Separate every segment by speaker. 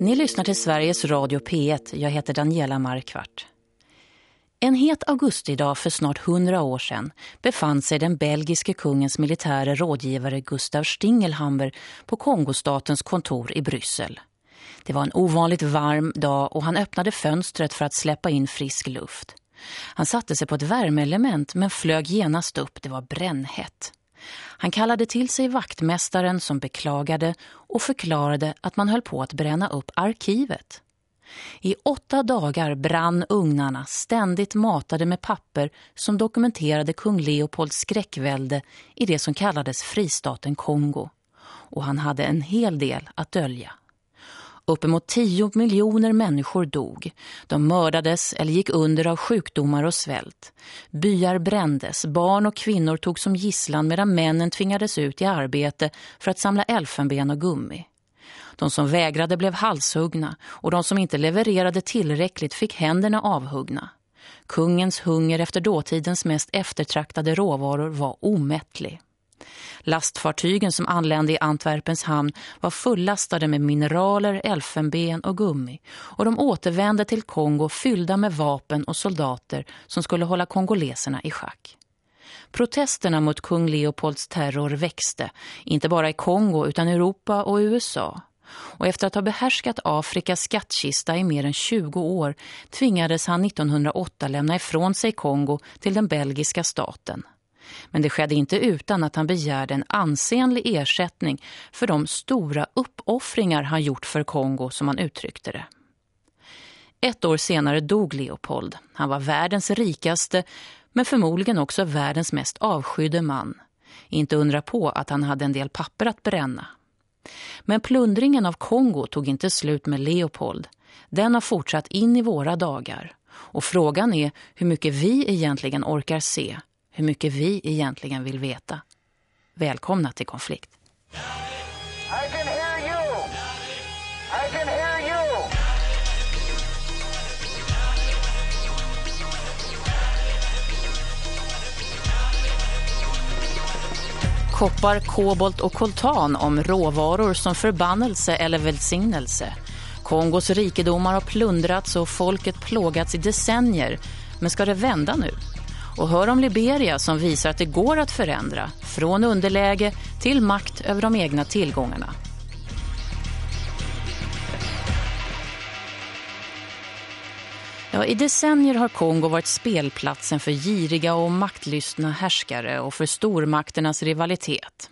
Speaker 1: Ni lyssnar till Sveriges Radio P1. Jag heter Daniela Markvart. En het augustidag för snart hundra år sedan befann sig den belgiske kungens militära rådgivare Gustav Stingelhammer på Kongostatens kontor i Bryssel. Det var en ovanligt varm dag och han öppnade fönstret för att släppa in frisk luft. Han satte sig på ett värmeelement men flög genast upp, det var brännhett. Han kallade till sig vaktmästaren som beklagade och förklarade att man höll på att bränna upp arkivet. I åtta dagar brann ugnarna ständigt matade med papper som dokumenterade kung Leopolds skräckvälde i det som kallades fristaten Kongo. Och han hade en hel del att dölja. Uppemot 10 miljoner människor dog. De mördades eller gick under av sjukdomar och svält. Byar brändes, barn och kvinnor tog som gisslan medan männen tvingades ut i arbete för att samla elfenben och gummi. De som vägrade blev halshuggna och de som inte levererade tillräckligt fick händerna avhuggna. Kungens hunger efter dåtidens mest eftertraktade råvaror var omättlig. Lastfartygen som anlände i Antwerpens hamn var fullastade med mineraler, elfenben och gummi och de återvände till Kongo fyllda med vapen och soldater som skulle hålla kongoleserna i schack. Protesterna mot kung Leopolds terror växte, inte bara i Kongo utan i Europa och USA. Och efter att ha behärskat Afrikas skattkista i mer än 20 år tvingades han 1908 lämna ifrån sig Kongo till den belgiska staten. Men det skedde inte utan att han begärde en ansenlig ersättning för de stora uppoffringar han gjort för Kongo som han uttryckte det. Ett år senare dog Leopold. Han var världens rikaste men förmodligen också världens mest avskydde man. Inte undra på att han hade en del papper att bränna. Men plundringen av Kongo tog inte slut med Leopold. Den har fortsatt in i våra dagar. Och frågan är hur mycket vi egentligen orkar se hur mycket vi egentligen vill veta. Välkomna till konflikt. Koppar, kobolt och koltan om råvaror som förbannelse eller välsignelse. Kongos rikedomar har plundrats och folket plågats i decennier. Men ska det vända nu? Och hör om Liberia som visar att det går att förändra från underläge till makt över de egna tillgångarna. Ja, I decennier har Kongo varit spelplatsen för giriga och maktlystna härskare och för stormakternas rivalitet.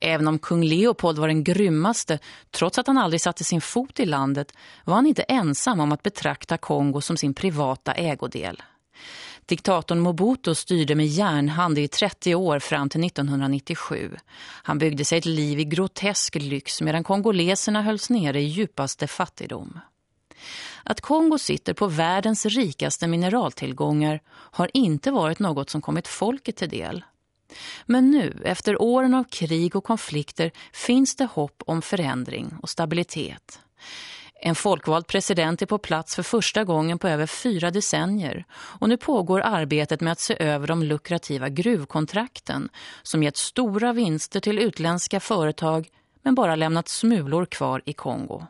Speaker 1: Även om kung Leopold var den grymmaste, trots att han aldrig satte sin fot i landet, var han inte ensam om att betrakta Kongo som sin privata ägodel. Diktatorn Mobutu styrde med järnhand i 30 år fram till 1997. Han byggde sig ett liv i grotesk lyx medan kongoleserna hölls nere i djupaste fattigdom. Att Kongo sitter på världens rikaste mineraltillgångar har inte varit något som kommit folket till del. Men nu, efter åren av krig och konflikter, finns det hopp om förändring och stabilitet. En folkvald president är på plats för första gången på över fyra decennier och nu pågår arbetet med att se över de lukrativa gruvkontrakten som gett stora vinster till utländska företag men bara lämnat smulor kvar i Kongo.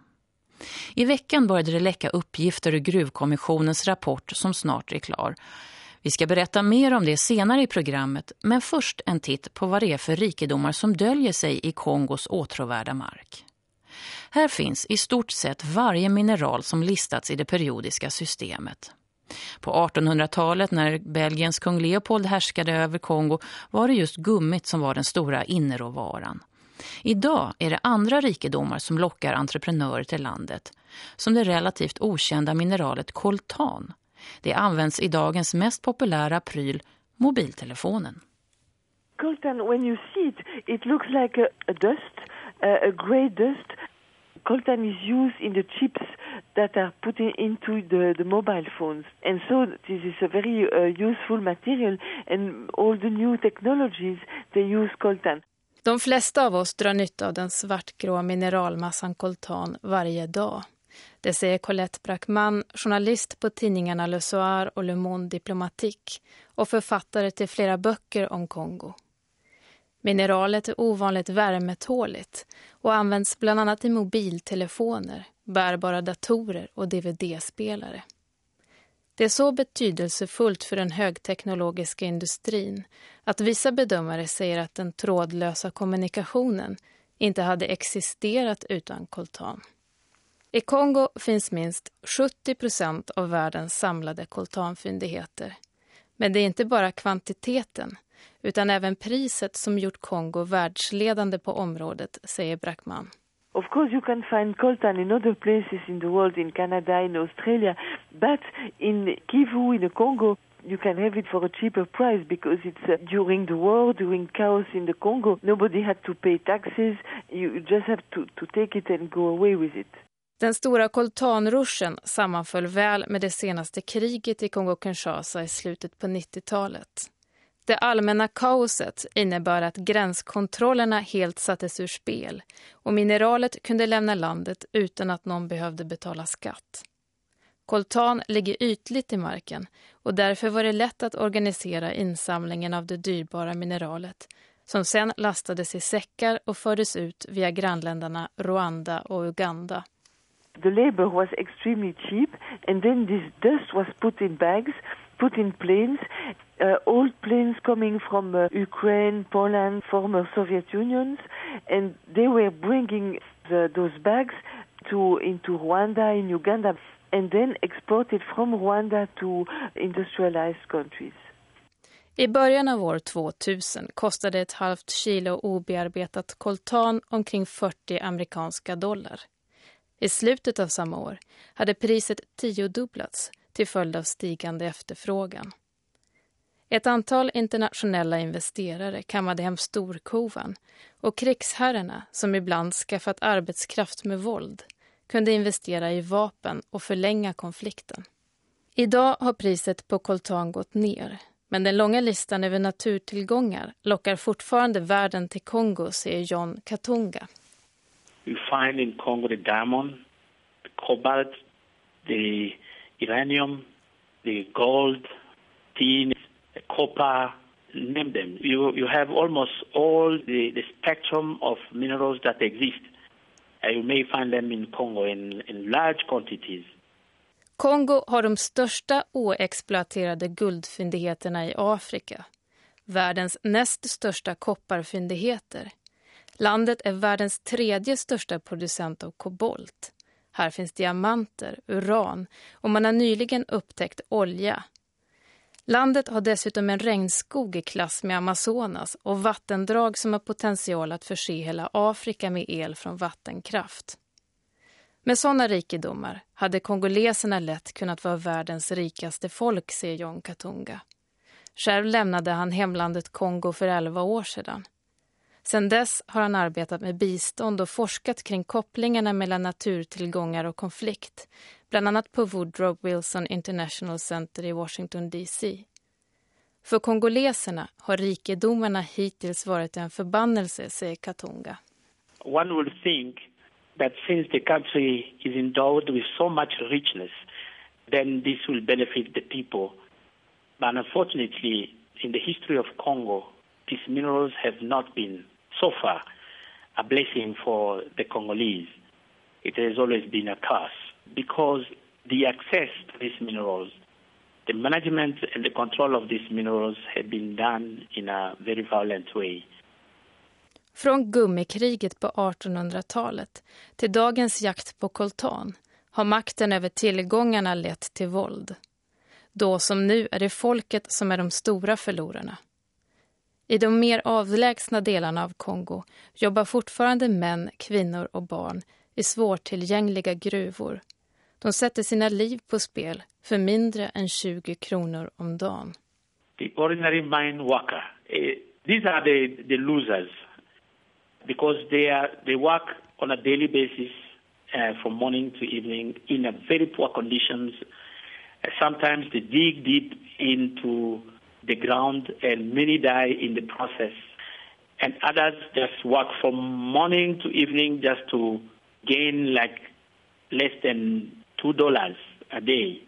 Speaker 1: I veckan började det läcka uppgifter ur gruvkommissionens rapport som snart är klar. Vi ska berätta mer om det senare i programmet men först en titt på vad det är för rikedomar som döljer sig i Kongos åtråvärda mark. Här finns i stort sett varje mineral som listats i det periodiska systemet. På 1800-talet när Belgiens kung Leopold härskade över Kongo var det just gummit som var den stora inneråvaran. Idag är det andra rikedomar som lockar entreprenörer till landet, som det relativt okända mineralet koltan. Det används i dagens mest populära pryl, mobiltelefonen.
Speaker 2: Coltan, when you see it, it looks like a, a dust, a, a grey dust coltan is used in the chips that are put in, into the, the mobile phones. And so this is a very uh, useful material and all the new technologies, they use coltan.
Speaker 3: De flesta av oss drar nytta av den svartgrå mineralmassan coltan varje dag. Det säger Colette Brackman, journalist på tidningarna Le Soir och Le Monde Diplomatique och författare till flera böcker om Kongo. Mineralet är ovanligt värmetåligt och används bland annat i mobiltelefoner, bärbara datorer och dvd-spelare. Det är så betydelsefullt för den högteknologiska industrin att vissa bedömare säger att den trådlösa kommunikationen inte hade existerat utan koltan. I Kongo finns minst 70 procent av världens samlade koltanfyndigheter. Men det är inte bara kvantiteten utan även priset som gjort Kongo världsledande på området, säger Brackman.
Speaker 2: Of course, you can find coltan in other places in the world, in Canada, in Australia, but in Kivu, in the Congo, you can have it for a cheaper price because it's uh, during the war, during chaos in the Congo, nobody had to pay taxes. You just have to, to take it and go away with it.
Speaker 3: Den stora koltanruschen sammanföll väl med det senaste kriget i Kongo-Kinshasa i slutet på 90-talet. Det allmänna kaoset innebar att gränskontrollerna helt sattes ur spel och mineralet kunde lämna landet utan att någon behövde betala skatt. Koltan ligger ytligt i marken och därför var det lätt att organisera insamlingen av det dyrbara mineralet som sen lastades i säckar och fördes ut via grannländerna Rwanda och Uganda.
Speaker 2: The labor was extremely cheap and then this dust was put in bags put in planes, uh, old planes coming from uh, Ukraine, Poland, former Soviet Unions, and they were bringing the, those bags to into Rwanda in Uganda, and then exported from Rwanda to industrialized countries.
Speaker 3: I början av år 2000 kostade ett halvt kilo obearbetat koltan omkring 40 amerikanska dollar. I slutet av samma år hade priset tiodubblats till följd av stigande efterfrågan. Ett antal internationella investerare kammade hem storkovan och krigsherrarna, som ibland skaffat arbetskraft med våld, kunde investera i vapen och förlänga konflikten. Idag har priset på koltan gått ner, men den långa listan över naturtillgångar lockar fortfarande världen till Kongo, säger John Katunga.
Speaker 4: We find in Congo the diamond, the cobalt, the uranium, the gold, tin, copper, name them. You, you have almost all the, the spectrum of minerals that exist. And you may find them in Congo in, in large quantities.
Speaker 3: Kongo har de största oexploaterade guldfyndigheterna i Afrika. Världens näst största kopparfyndigheter. Landet är världens tredje största producent av kobolt. Här finns diamanter, uran och man har nyligen upptäckt olja. Landet har dessutom en regnskog i klass med Amazonas och vattendrag som har potential att förse hela Afrika med el från vattenkraft. Med sådana rikedomar hade kongoleserna lätt kunnat vara världens rikaste folk, säger John Katunga. Själv lämnade han hemlandet Kongo för elva år sedan. Sedan dess har han arbetat med bistånd och forskat kring kopplingarna mellan naturtillgångar och konflikt, bland annat på Woodrow Wilson International Center i Washington DC. För kongoleserna har rikedomarna hittills varit en förbannelse, säger Katunga.
Speaker 4: One would think that since the country is endowed with so much richness, then this will benefit the people. But unfortunately, in the history of Congo, these minerals have not been so far a blessing for the Congolese. It has always been a curse because the access to these minerals, the management and the control of these minerals have been done in a very violent way.
Speaker 3: Från gummikriget på 1800-talet till dagens jakt på koltan har makten över tillgångarna lett till våld. Då som nu är det folket som är de stora förlorarna. I de mer avlägsna delarna av Kongo jobbar fortfarande män, kvinnor och barn i svårtillgängliga gruvor. De sätter sina liv på spel för mindre än 20 kronor om dagen.
Speaker 4: The ordinary mine worker, eh, these are the, the losers because they, are, they work on a daily basis uh, from morning to evening in a very poor conditions. Eh, sometimes they dig deep into the ground and many die in the process. And others just work from morning to evening just to gain like less than two dollars a day.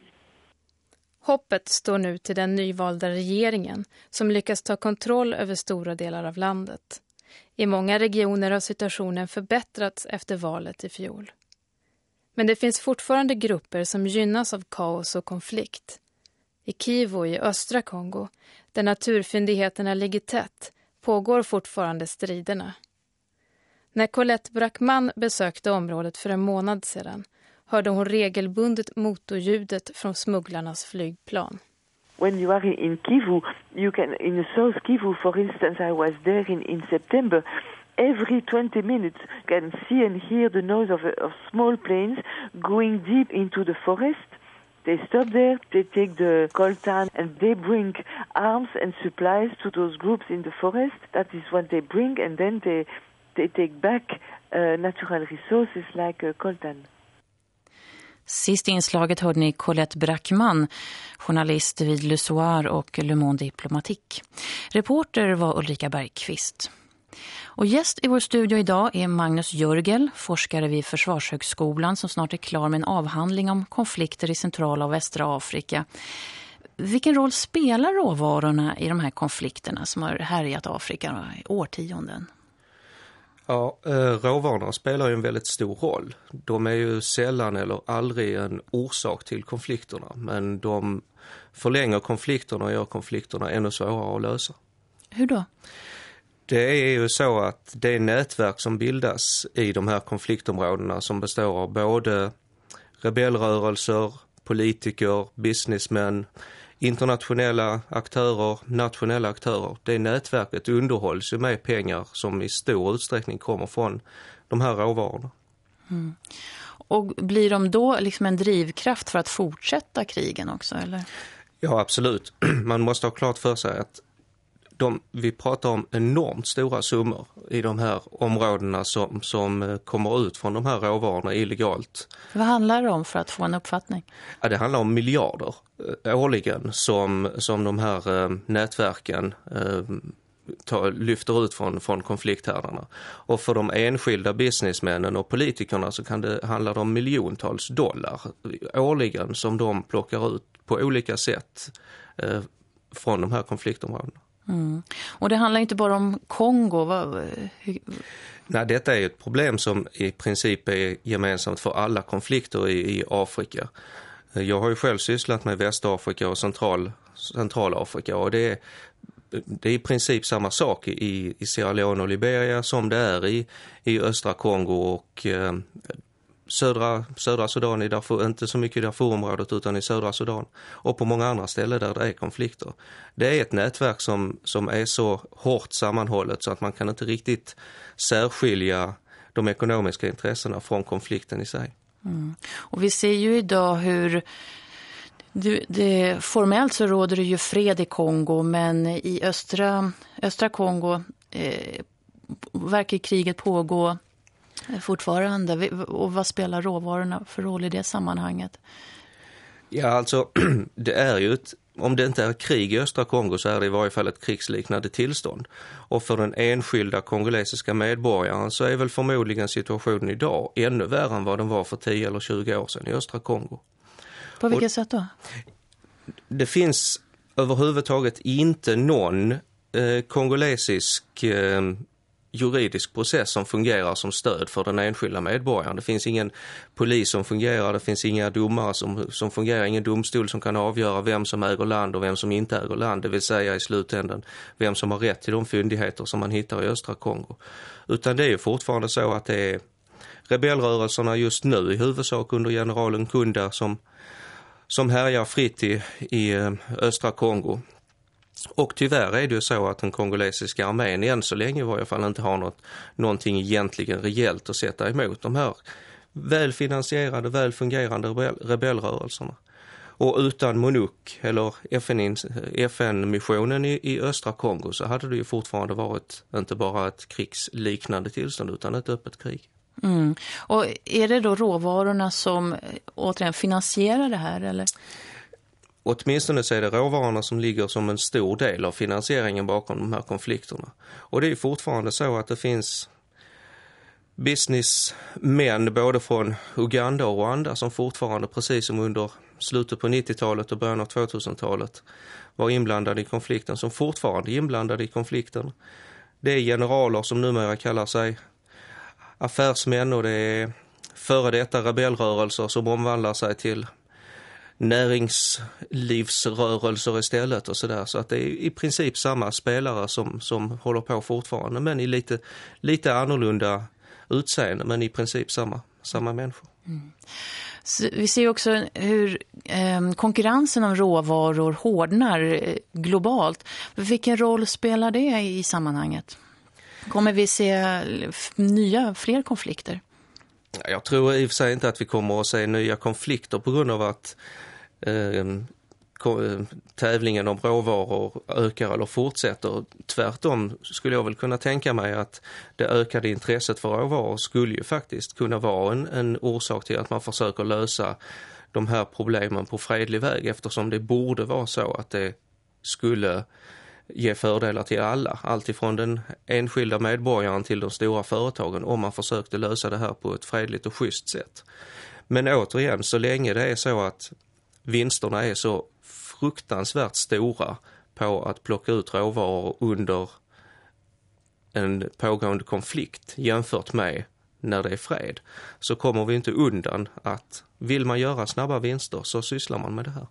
Speaker 3: Hoppet står nu till den nyvalda regeringen som lyckas ta kontroll över stora delar av landet. I många regioner har situationen förbättrats efter valet i fjol. Men det finns fortfarande grupper som gynnas av kaos och konflikt. I Kivu i östra Kongo, där naturfyndigheterna ligger tätt, pågår fortfarande striderna. När Colette Brackman besökte området för en månad sedan hörde hon regelbundet motorljudet från smugglarnas flygplan.
Speaker 2: When you are in Kivu, you can in South Kivu, for instance, I was there in, in September. Every 20 minutes, you can see and hear the noise of, of small planes going deep into the forest. They stop there, they take the coltan and they bring arms and supplies to those groups in the forest. That is what they bring and then they, they take back uh, natural resources like uh, coltan.
Speaker 1: Sist i inslaget hörde ni Colette Brackman, journalist vid Le Soir och Le Monde Diplomatique. Reporter var Ulrika Bergqvist. Och gäst i vår studio idag är Magnus Jörgel, forskare vid Försvarshögskolan som snart är klar med en avhandling om konflikter i centrala och västra Afrika. Vilken roll spelar råvarorna i de här konflikterna som har härjat Afrika i årtionden?
Speaker 5: Ja, eh, råvarorna spelar ju en väldigt stor roll. De är ju sällan eller aldrig en orsak till konflikterna. Men de förlänger konflikterna och gör konflikterna ännu svårare att lösa.
Speaker 1: Hur då?
Speaker 5: Det är ju så att det nätverk som bildas i de här konfliktområdena som består av både rebellrörelser, politiker, businessmän, internationella aktörer, nationella aktörer. Det nätverket underhålls ju med pengar som i stor utsträckning kommer från de här råvarorna.
Speaker 1: Mm. Och blir de då liksom en drivkraft för att fortsätta krigen också, eller?
Speaker 5: Ja, absolut. Man måste ha klart för sig att de, vi pratar om enormt stora summor i de här områdena som, som eh, kommer ut från de här råvarorna illegalt.
Speaker 1: Vad handlar det om för att få en uppfattning?
Speaker 5: Ja, det handlar om miljarder eh, årligen som, som de här eh, nätverken eh, tar, lyfter ut från, från konflikthärdarna. Och för de enskilda businessmännen och politikerna så kan det handla om miljontals dollar årligen som de plockar ut på olika sätt eh, från de här konfliktområdena.
Speaker 1: Mm. Och det handlar inte bara om Kongo. Va?
Speaker 5: Nej, detta är ett problem som i princip är gemensamt för alla konflikter i, i Afrika. Jag har ju själv sysslat med Västafrika och Central, Centralafrika och det är, det är i princip samma sak i, i Sierra Leone och Liberia som det är i, i östra Kongo och eh, södra, södra Sudan, i Darfur, inte så mycket i Darfurområdet utan i södra Sudan och på många andra ställen där det är konflikter. Det är ett nätverk som, som är så hårt sammanhållet så att man kan inte riktigt särskilja de ekonomiska intressena från konflikten i sig.
Speaker 1: Mm. Och vi ser ju idag hur det, det, formellt så råder det ju fred i Kongo men i östra, östra Kongo eh, verkar kriget pågå fortfarande. Och vad spelar råvarorna för roll i det sammanhanget?
Speaker 5: Ja, alltså det är ju ett, om det inte är krig i östra Kongo så är det i varje fall ett krigsliknande tillstånd. Och för den enskilda kongolesiska medborgaren så är väl förmodligen situationen idag ännu värre än vad den var för 10 eller 20 år sedan i östra Kongo.
Speaker 1: På vilket Och sätt då?
Speaker 5: Det finns överhuvudtaget inte någon eh, kongolesisk eh, juridisk process som fungerar som stöd för den enskilda medborgaren. Det finns ingen polis som fungerar, det finns inga domare som, som fungerar, ingen domstol som kan avgöra vem som äger land och vem som inte äger land. Det vill säga i slutändan vem som har rätt till de fyndigheter som man hittar i östra Kongo. Utan det är ju fortfarande så att det är rebellrörelserna just nu i huvudsak under generalen Kunda som, som härjar fritt i, i eh, östra Kongo. Och tyvärr är det ju så att den kongolesiska armén än så länge i varje fall inte har något, någonting egentligen rejält att sätta emot de här välfinansierade, välfungerande rebell rebellrörelserna. Och utan MONUC eller FN-missionen i, i östra Kongo så hade det ju fortfarande varit inte bara ett krigsliknande tillstånd utan ett öppet krig.
Speaker 1: Mm. Och är det då råvarorna som eh, återigen finansierar det här eller?
Speaker 5: Åtminstone så är det råvarorna som ligger som en stor del av finansieringen bakom de här konflikterna. Och det är fortfarande så att det finns businessmän både från Uganda och Rwanda som fortfarande precis som under slutet på 90-talet och början av 2000-talet var inblandade i konflikten som fortfarande är inblandade i konflikten. Det är generaler som numera kallar sig affärsmän och det är före detta rebellrörelser som omvandlar sig till näringslivsrörelser istället och sådär. Så att det är i princip samma spelare som, som håller på fortfarande men i lite, lite annorlunda utseende men i princip samma, samma människor. Mm.
Speaker 1: vi ser också hur eh, konkurrensen om råvaror hårdnar eh, globalt. Vilken roll spelar det i sammanhanget? Kommer vi se nya, fler konflikter?
Speaker 5: Jag tror i och för sig inte att vi kommer att se nya konflikter på grund av att Ehm, ehm, tävlingen om råvaror ökar eller fortsätter. Tvärtom skulle jag väl kunna tänka mig att det ökade intresset för råvaror skulle ju faktiskt kunna vara en, en orsak till att man försöker lösa de här problemen på fredlig väg eftersom det borde vara så att det skulle ge fördelar till alla. Alltifrån den enskilda medborgaren till de stora företagen om man försökte lösa det här på ett fredligt och schysst sätt. Men återigen, så länge det är så att vinsterna är så fruktansvärt stora på att plocka ut råvaror under en pågående konflikt jämfört med när det är fred så kommer vi inte undan att vill man göra snabba vinster så sysslar man med det här.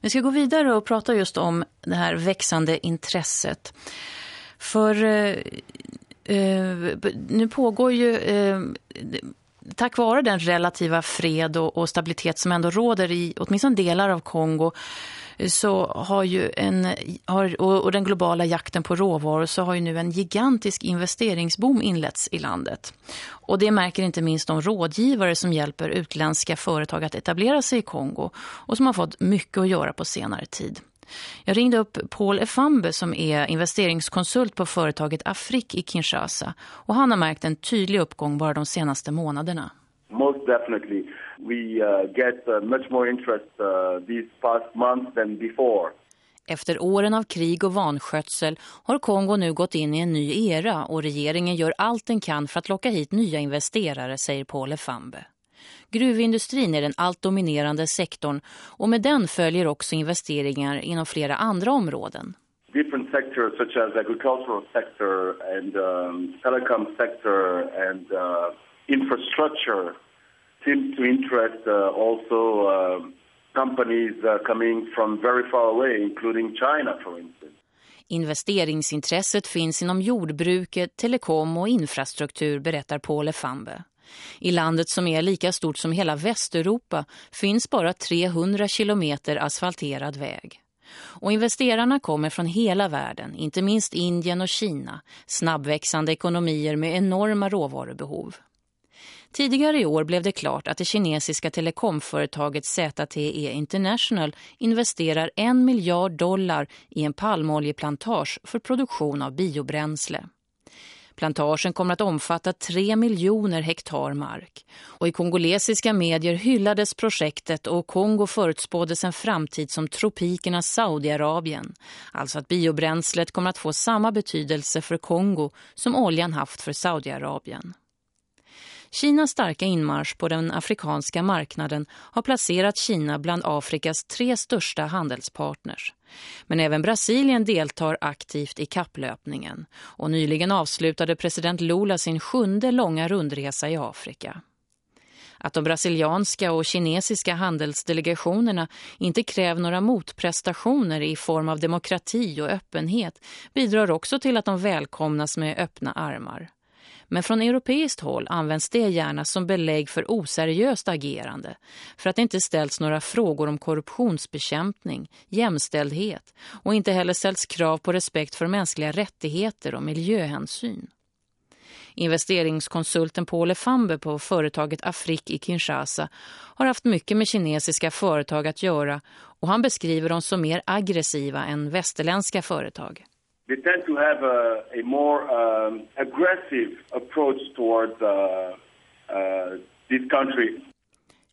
Speaker 1: Vi ska gå vidare och prata just om det här växande intresset. För eh, eh, nu pågår ju eh, tack vare den relativa fred och, och, stabilitet som ändå råder i åtminstone delar av Kongo så har ju en har, och, och, den globala jakten på råvaror så har ju nu en gigantisk investeringsboom inletts i landet. Och det märker inte minst de rådgivare som hjälper utländska företag att etablera sig i Kongo och som har fått mycket att göra på senare tid. Jag ringde upp Paul Efambe som är investeringskonsult på företaget Afrik i Kinshasa och han har märkt en tydlig uppgång bara de senaste månaderna.
Speaker 6: Most definitely. We uh, get uh, much more interest uh, these past months than before.
Speaker 1: Efter åren av krig och vanskötsel har Kongo nu gått in i en ny era och regeringen gör allt den kan för att locka hit nya investerare, säger Paul Efambe. Gruvindustrin är den allt dominerande sektorn och med den följer också investeringar inom flera andra områden.
Speaker 6: Different sectors such as agricultural sector and um, telecom sector and uh, infrastructure seem to interest uh, also uh, companies uh, coming from very far away, including China for instance.
Speaker 1: Investeringsintresset finns inom jordbruket, telekom och infrastruktur, berättar Paul Efambe. I landet som är lika stort som hela Västeuropa finns bara 300 kilometer asfalterad väg. Och investerarna kommer från hela världen, inte minst Indien och Kina, snabbväxande ekonomier med enorma råvarubehov. Tidigare i år blev det klart att det kinesiska telekomföretaget ZTE International investerar en miljard dollar i en palmoljeplantage för produktion av biobränsle. Plantagen kommer att omfatta 3 miljoner hektar mark. Och i kongolesiska medier hyllades projektet och Kongo förutspåddes en framtid som tropikernas Saudiarabien. Alltså att biobränslet kommer att få samma betydelse för Kongo som oljan haft för Saudiarabien. Kinas starka inmarsch på den afrikanska marknaden har placerat Kina bland Afrikas tre största handelspartners. Men även Brasilien deltar aktivt i kapplöpningen och nyligen avslutade president Lula sin sjunde långa rundresa i Afrika. Att de brasilianska och kinesiska handelsdelegationerna inte kräver några motprestationer i form av demokrati och öppenhet bidrar också till att de välkomnas med öppna armar. Men från europeiskt håll används det gärna som belägg för oseriöst agerande för att det inte ställts några frågor om korruptionsbekämpning, jämställdhet och inte heller ställts krav på respekt för mänskliga rättigheter och miljöhänsyn. Investeringskonsulten Paul Fambe på företaget Afrik i Kinshasa har haft mycket med kinesiska företag att göra och han beskriver dem som mer aggressiva än västerländska företag
Speaker 6: they tend to have a, a more um, aggressive approach towards uh, uh, this country.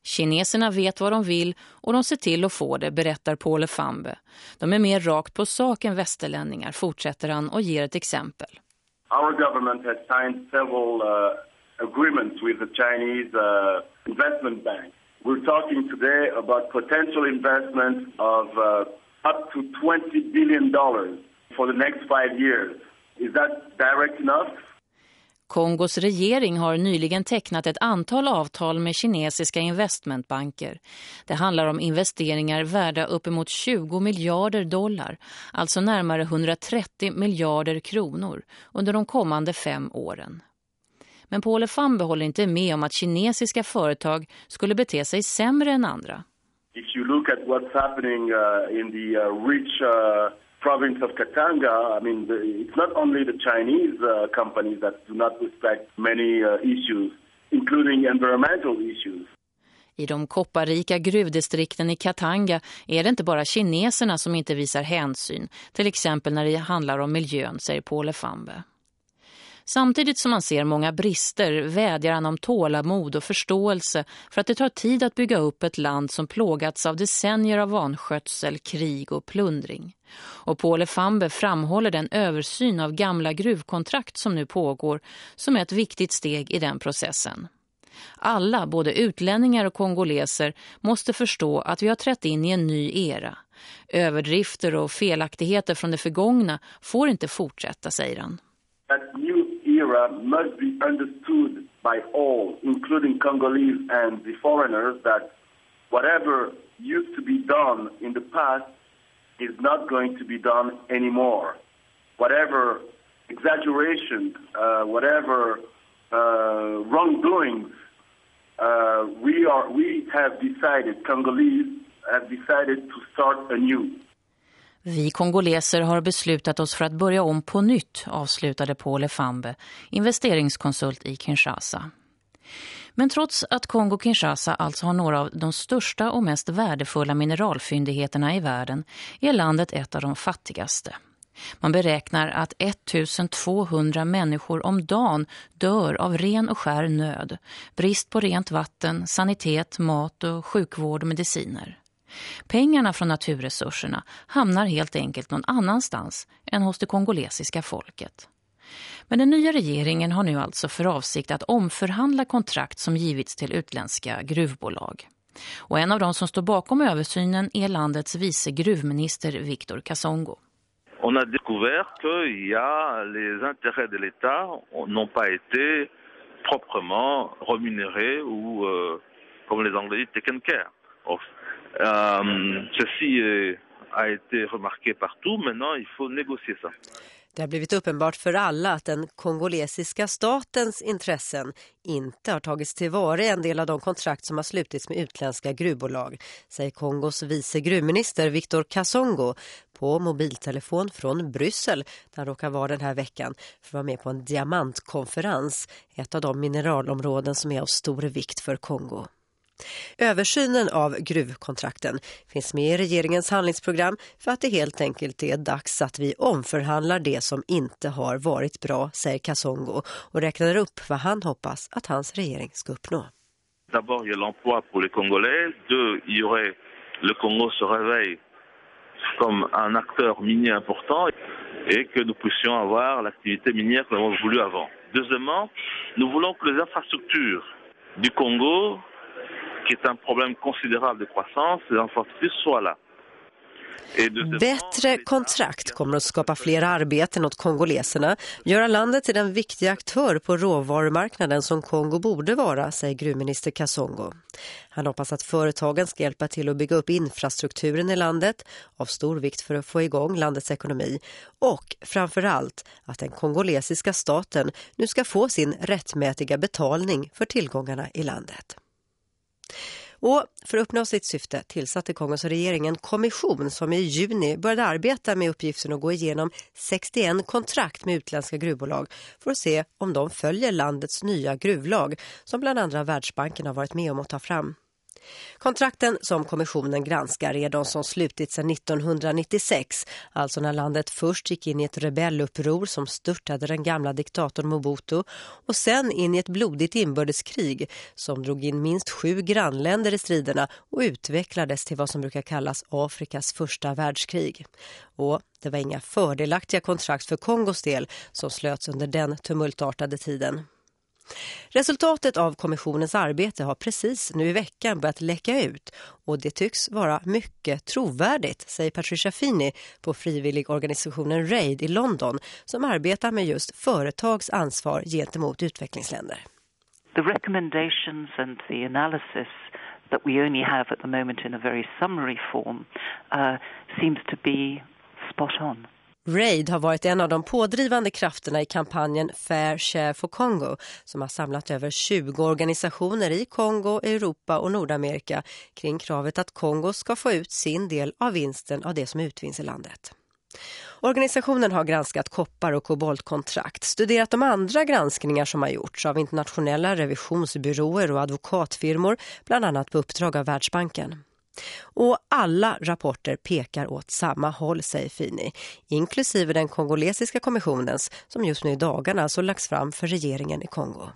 Speaker 1: Kineserna vet vad de vill och de ser till att få det, berättar Paul Fambe. De är mer rakt på sak än västerlänningar, fortsätter han och ger ett exempel.
Speaker 6: Our government has signed several uh, agreements with the Chinese uh, investment bank. We're talking today about potential investment of uh, up to 20 billion dollars for the next five years. Is that direct enough?
Speaker 1: Kongos regering har nyligen tecknat ett antal avtal med kinesiska investmentbanker. Det handlar om investeringar värda uppemot 20 miljarder dollar, alltså närmare 130 miljarder kronor under de kommande fem åren. Men Paul Fambe håller inte med om att kinesiska företag skulle bete sig sämre än andra.
Speaker 6: If you look at what's happening uh, in the uh, rich uh, province of Katanga, I mean, the, it's not only the Chinese uh, companies that do not respect many uh, issues, including environmental issues.
Speaker 1: I de kopparrika gruvdistrikten i Katanga är det inte bara kineserna som inte visar hänsyn, till exempel när det handlar om miljön, säger Paul Fambe. Samtidigt som man ser många brister vädjar han om tålamod och förståelse för att det tar tid att bygga upp ett land som plågats av decennier av vanskötsel, krig och plundring. Och Paul Fambe framhåller den översyn av gamla gruvkontrakt som nu pågår som är ett viktigt steg i den processen. Alla, både utlänningar och kongoleser, måste förstå att vi har trätt in i en ny era. Överdrifter och felaktigheter från det förgångna får inte fortsätta, säger han.
Speaker 6: Must be understood by all, including Congolese and the foreigners, that whatever used to be done in the past is not going to be done anymore. Whatever exaggeration, uh, whatever uh, wrongdoings, uh, we are we have decided, Congolese have decided to start anew.
Speaker 1: Vi kongoleser har beslutat oss för att börja om på nytt, avslutade Paul Fambe, investeringskonsult i Kinshasa. Men trots att Kongo-Kinshasa alltså har några av de största och mest värdefulla mineralfyndigheterna i världen är landet ett av de fattigaste. Man beräknar att 1200 människor om dagen dör av ren och skär nöd, brist på rent vatten, sanitet, mat och sjukvård och mediciner. Pengarna från naturresurserna hamnar helt enkelt någon annanstans än hos det kongolesiska folket. Men den nya regeringen har nu alltså för avsikt att omförhandla kontrakt som givits till utländska gruvbolag. Och en av de som står bakom översynen är landets vice gruvminister Victor Kassongo.
Speaker 7: On a découvert que y a les intérêts de l'État n'ont pas été proprement rémunérés ou, euh, comme les Anglais disent, taken care of. Euh, ceci a été remarqué partout. Maintenant, il faut négocier ça.
Speaker 8: Det har blivit uppenbart för alla att den kongolesiska statens intressen inte har tagits tillvara i en del av de kontrakt som har slutits med utländska gruvbolag, säger Kongos vice gruvminister Victor Kasongo på mobiltelefon från Bryssel där han råkar vara den här veckan för att vara med på en diamantkonferens, ett av de mineralområden som är av stor vikt för Kongo. Översynen av gruvkontrakten finns med i regeringens handlingsprogram för att det helt enkelt är dags att vi omförhandlar det som inte har varit bra, säger Kassongo och räknar upp vad han hoppas att hans regering ska uppnå.
Speaker 7: D'abord, il y a l'emploi pour les Congolais. Deux, il y aurait le Congo se réveille comme un acteur minier important et que nous puissions avoir l'activité minière que nous avons voulu avant. Deuxièmement, nous voulons que les infrastructures du Congo qui est un problème considérable de croissance, les infrastructures soient là.
Speaker 8: Bättre kontrakt kommer att skapa fler arbeten åt kongoleserna, göra landet till den viktiga aktör på råvarumarknaden som Kongo borde vara, säger gruvminister Kassongo. Han hoppas att företagen ska hjälpa till att bygga upp infrastrukturen i landet, av stor vikt för att få igång landets ekonomi, och framförallt att den kongolesiska staten nu ska få sin rättmätiga betalning för tillgångarna i landet. Och för att uppnå sitt syfte tillsatte Kongos regering en kommission som i juni började arbeta med uppgiften att gå igenom 61 kontrakt med utländska gruvbolag för att se om de följer landets nya gruvlag som bland andra Världsbanken har varit med om att ta fram. Kontrakten som kommissionen granskar är de som slutits sedan 1996, alltså när landet först gick in i ett rebelluppror som störtade den gamla diktatorn Mobutu och sen in i ett blodigt inbördeskrig som drog in minst sju grannländer i striderna och utvecklades till vad som brukar kallas Afrikas första världskrig. Och det var inga fördelaktiga kontrakt för Kongos del som slöts under den tumultartade tiden. Resultatet av kommissionens arbete har precis nu i veckan börjat läcka ut och det tycks vara mycket trovärdigt, säger Patricia Fini på frivilligorganisationen RAID i London som arbetar med just företags ansvar gentemot utvecklingsländer.
Speaker 9: The recommendations and the analysis that we only have at the moment in a very summary form uh, seems to be spot on.
Speaker 8: RAID har varit en av de pådrivande krafterna i kampanjen Fair Share for Congo som har samlat över 20 organisationer i Kongo, Europa och Nordamerika kring kravet att Kongo ska få ut sin del av vinsten av det som utvinns i landet. Organisationen har granskat koppar- och koboltkontrakt, studerat de andra granskningar som har gjorts av internationella revisionsbyråer och advokatfirmor, bland annat på uppdrag av Världsbanken. Och alla rapporter pekar åt samma håll, säger Fini, inklusive den kongolesiska kommissionens som just nu i dagarna så lagts fram för regeringen i Kongo.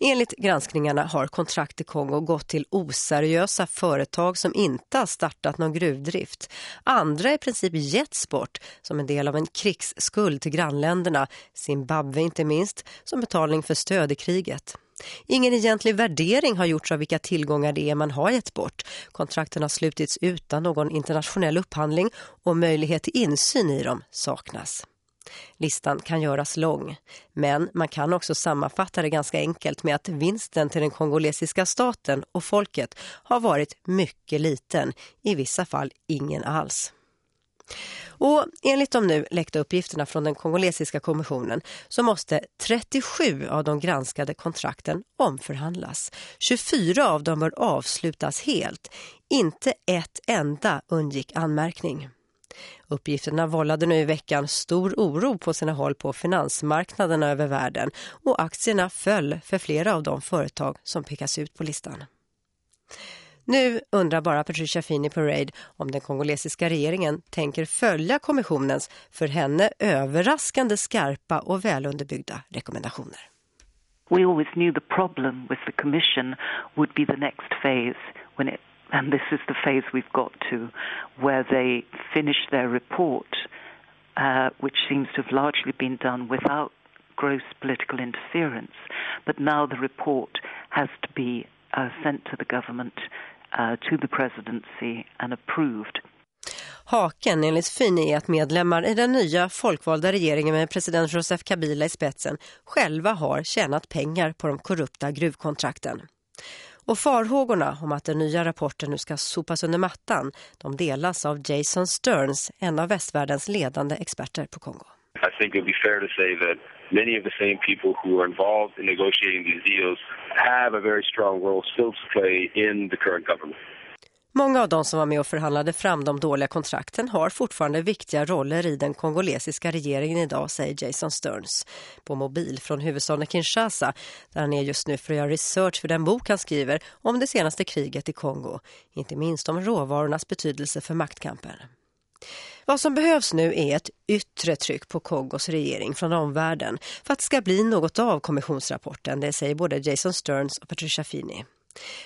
Speaker 8: Enligt granskningarna har kontrakt i Kongo gått till oseriösa företag som inte har startat någon gruvdrift. Andra i princip getts bort som en del av en krigsskuld till grannländerna, Zimbabwe inte minst, som betalning för stöd i kriget. Ingen egentlig värdering har gjorts av vilka tillgångar det är man har gett bort. Kontrakten har slutits utan någon internationell upphandling och möjlighet till insyn i dem saknas. Listan kan göras lång, men man kan också sammanfatta det ganska enkelt med att vinsten till den kongolesiska staten och folket har varit mycket liten, i vissa fall ingen alls. Och enligt de nu läckta uppgifterna från den kongolesiska kommissionen så måste 37 av de granskade kontrakten omförhandlas. 24 av dem bör avslutas helt. Inte ett enda undgick anmärkning. Uppgifterna vållade nu i veckan stor oro på sina håll på finansmarknaderna över världen och aktierna föll för flera av de företag som pekas ut på listan. Nu undrar bara Patricia Fini Parade om den kongolesiska regeringen tänker följa kommissionens för henne överraskande skarpa och välunderbyggda rekommendationer.
Speaker 9: We always knew the problem with the commission would be the next phase when it and this is the phase we've got to where they finish their report uh, which seems to have largely been done without gross political interference but now the report has to be uh, sent to the government uh, to the presidency and approved.
Speaker 8: Haken enligt Fini är att medlemmar i den nya folkvalda regeringen med president Joseph Kabila i spetsen själva har tjänat pengar på de korrupta gruvkontrakten. Och farhågorna om att den nya rapporten nu ska sopas under mattan de delas av Jason Stearns, en av västvärldens ledande experter på Kongo.
Speaker 10: I think it would be fair to say that many of the same people who are involved in negotiating these deals have a very strong role still to play in the current government.
Speaker 8: Många av de som var med och förhandlade fram de dåliga kontrakten har fortfarande viktiga roller i den kongolesiska regeringen idag, säger Jason Stearns. På mobil från huvudstaden Kinshasa, där han är just nu för att göra research för den bok han skriver om det senaste kriget i Kongo. Inte minst om råvarornas betydelse för maktkampen. Vad som behövs nu är ett yttre tryck på Kongos regering från omvärlden för att det ska bli något av kommissionsrapporten, det säger både Jason Stearns och Patricia Fini.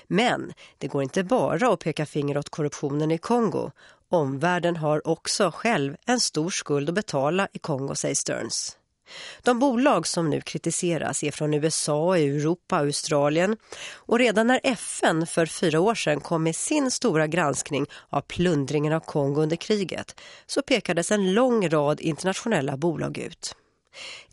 Speaker 8: Men det går inte bara att peka finger åt korruptionen i Kongo. Omvärlden har också själv en stor skuld att betala i Kongo, säger Stearns. De bolag som nu kritiseras är från USA, Europa och Australien. Och redan när FN för fyra år sedan kom med sin stora granskning av plundringen av Kongo under kriget så pekades en lång rad internationella bolag ut.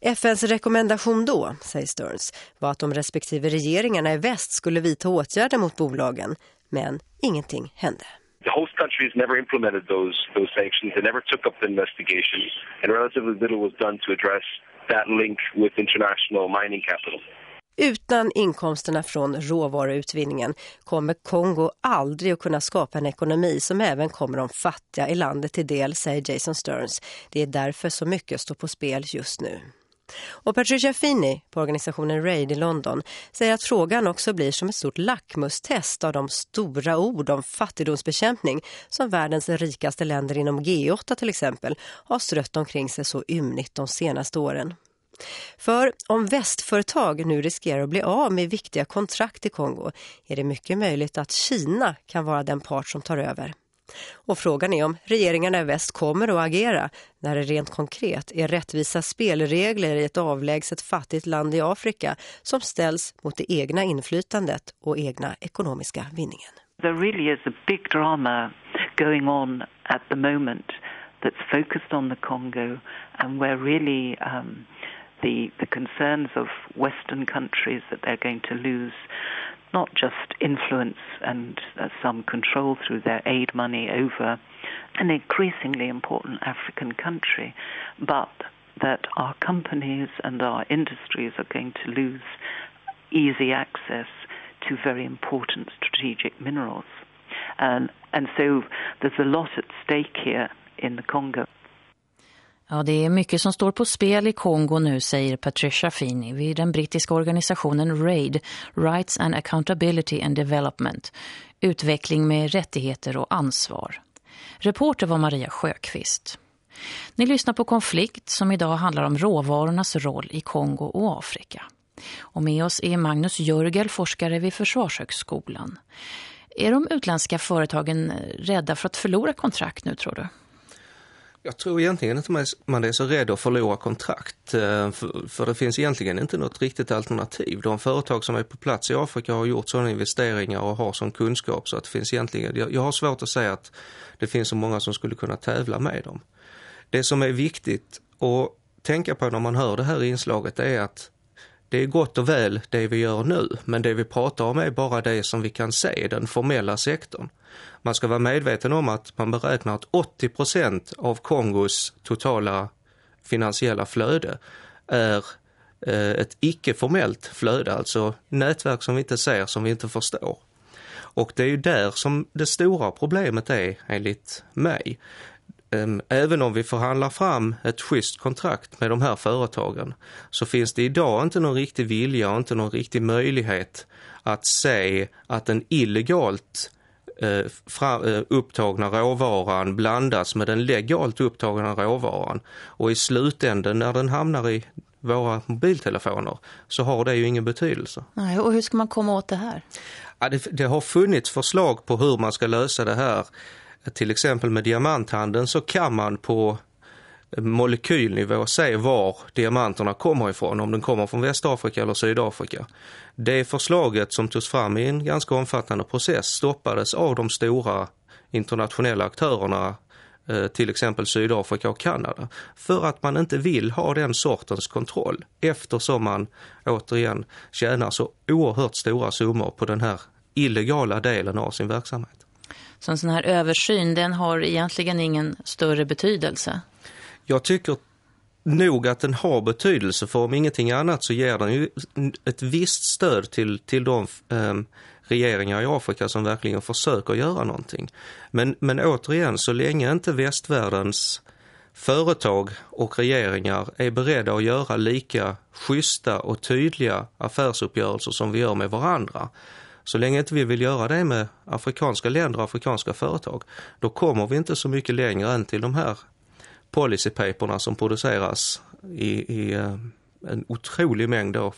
Speaker 8: FNs rekommendation då, säger Stearns, var att de respektive regeringarna i väst skulle vidta åtgärder mot bolagen. Men ingenting hände.
Speaker 10: The host countries never implemented those those sanctions. They never took up the investigation, and relatively little was done to address that link with international mining capital.
Speaker 8: Utan inkomsterna från råvaruutvinningen kommer Kongo aldrig att kunna skapa en ekonomi som även kommer de fattiga i landet till del, säger Jason Stearns. Det är därför så mycket står på spel just nu. Och Patricia Fini på organisationen RAID i London säger att frågan också blir som ett stort lackmustest av de stora ord om fattigdomsbekämpning som världens rikaste länder inom G8 till exempel har strött omkring sig så ymnigt de senaste åren. För om västföretag nu riskerar att bli av med viktiga kontrakt i Kongo är det mycket möjligt att Kina kan vara den part som tar över. Och frågan är om regeringarna i väst kommer att agera när det rent konkret är rättvisa spelregler i ett avlägset fattigt land i Afrika som ställs mot det egna inflytandet och egna ekonomiska vinningen.
Speaker 9: There really is a big drama going on at the moment that's focused on the Congo and where really um, the, the concerns of Western countries that they're going to lose not just influence and uh, some control through their aid money over an increasingly important African country, but that our companies and our industries are going to lose easy access to very important strategic minerals. And, and so there's a lot at stake here in the Congo.
Speaker 1: Ja, det är mycket som står på spel i Kongo nu, säger Patricia Fini vid den brittiska organisationen RAID, Rights and Accountability and Development, utveckling med rättigheter och ansvar. Reporter var Maria Sjökvist. Ni lyssnar på Konflikt som idag handlar om råvarornas roll i Kongo och Afrika. Och med oss är Magnus Jörgel, forskare vid Försvarshögskolan. Är de utländska företagen eh, rädda för att förlora kontrakt nu, tror du?
Speaker 5: Jag tror egentligen inte man är så rädd att förlora kontrakt. Eh, för det finns egentligen inte något riktigt alternativ. De företag som är på plats i Afrika har gjort sådana investeringar och har sån kunskap så att det finns egentligen... Jag har svårt att säga att det finns så många som skulle kunna tävla med dem. Det som är viktigt att tänka på när man hör det här inslaget är att det är gott och väl det vi gör nu, men det vi pratar om är bara det som vi kan se, den formella sektorn. Man ska vara medveten om att man beräknar att 80% av Kongos totala finansiella flöde är eh, ett icke-formellt flöde, alltså nätverk som vi inte ser, som vi inte förstår. Och det är ju där som det stora problemet är, enligt mig. Ehm, även om vi förhandlar fram ett schysst kontrakt med de här företagen så finns det idag inte någon riktig vilja och inte någon riktig möjlighet att se att den illegalt eh, eh, upptagna råvaran blandas med den legalt upptagna råvaran. Och i slutänden när den hamnar i våra mobiltelefoner så har det ju ingen betydelse.
Speaker 1: Nej, och hur ska man komma åt det här?
Speaker 5: Ja, det, det har funnits förslag på hur man ska lösa det här till exempel med diamanthandeln så kan man på molekylnivå se var diamanterna kommer ifrån, om den kommer från Västafrika eller Sydafrika. Det förslaget som togs fram i en ganska omfattande process stoppades av de stora internationella aktörerna, eh, till exempel Sydafrika och Kanada, för att man inte vill ha den sortens kontroll eftersom man återigen tjänar så oerhört stora summor på den här illegala delen av sin verksamhet.
Speaker 1: Så en sån här översyn, den har egentligen ingen större betydelse?
Speaker 5: Jag tycker nog att den har betydelse för om ingenting annat så ger den ju ett visst stöd till, till de eh, regeringar i Afrika som verkligen försöker göra någonting. Men, men återigen, så länge inte västvärldens företag och regeringar är beredda att göra lika schyssta och tydliga affärsuppgörelser som vi gör med varandra så länge inte vi vill göra det med afrikanska länder och afrikanska företag, då kommer vi inte så mycket längre än till de här policypaperna som produceras i, i eh, en otrolig mängd då,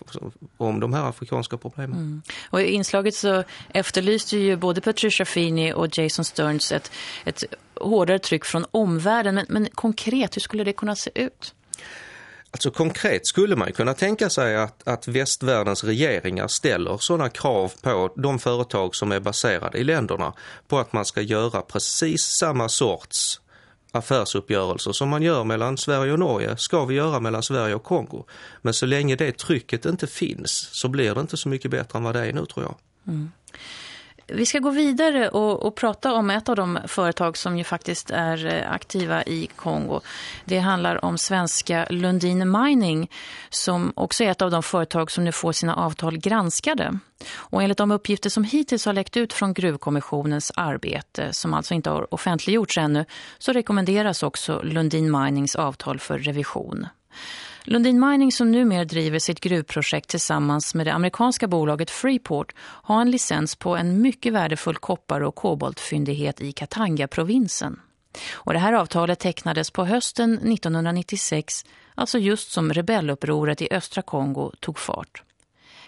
Speaker 5: om de här afrikanska problemen. Mm.
Speaker 1: Och i inslaget så efterlyste ju både Patricia Fini och Jason Stearns ett, ett hårdare tryck från omvärlden. Men, men konkret, hur skulle det kunna se ut?
Speaker 5: Alltså konkret skulle man kunna tänka sig att, att västvärldens regeringar ställer sådana krav på de företag som är baserade i länderna på att man ska göra precis samma sorts affärsuppgörelser som man gör mellan Sverige och Norge ska vi göra mellan Sverige och Kongo. Men så länge det trycket inte finns så blir det inte så mycket bättre än vad det är nu tror jag. Mm.
Speaker 1: Vi ska gå vidare och, och, prata om ett av de företag som ju faktiskt är eh, aktiva i Kongo. Det handlar om svenska Lundin Mining som också är ett av de företag som nu får sina avtal granskade. Och enligt de uppgifter som hittills har läckt ut från gruvkommissionens arbete som alltså inte har offentliggjorts ännu så rekommenderas också Lundin Minings avtal för revision. Lundin Mining som numera driver sitt gruvprojekt tillsammans med det amerikanska bolaget Freeport har en licens på en mycket värdefull koppar- och koboltfyndighet i Katanga-provinsen. Och det här avtalet tecknades på hösten 1996, alltså just som rebellupproret i östra Kongo tog fart.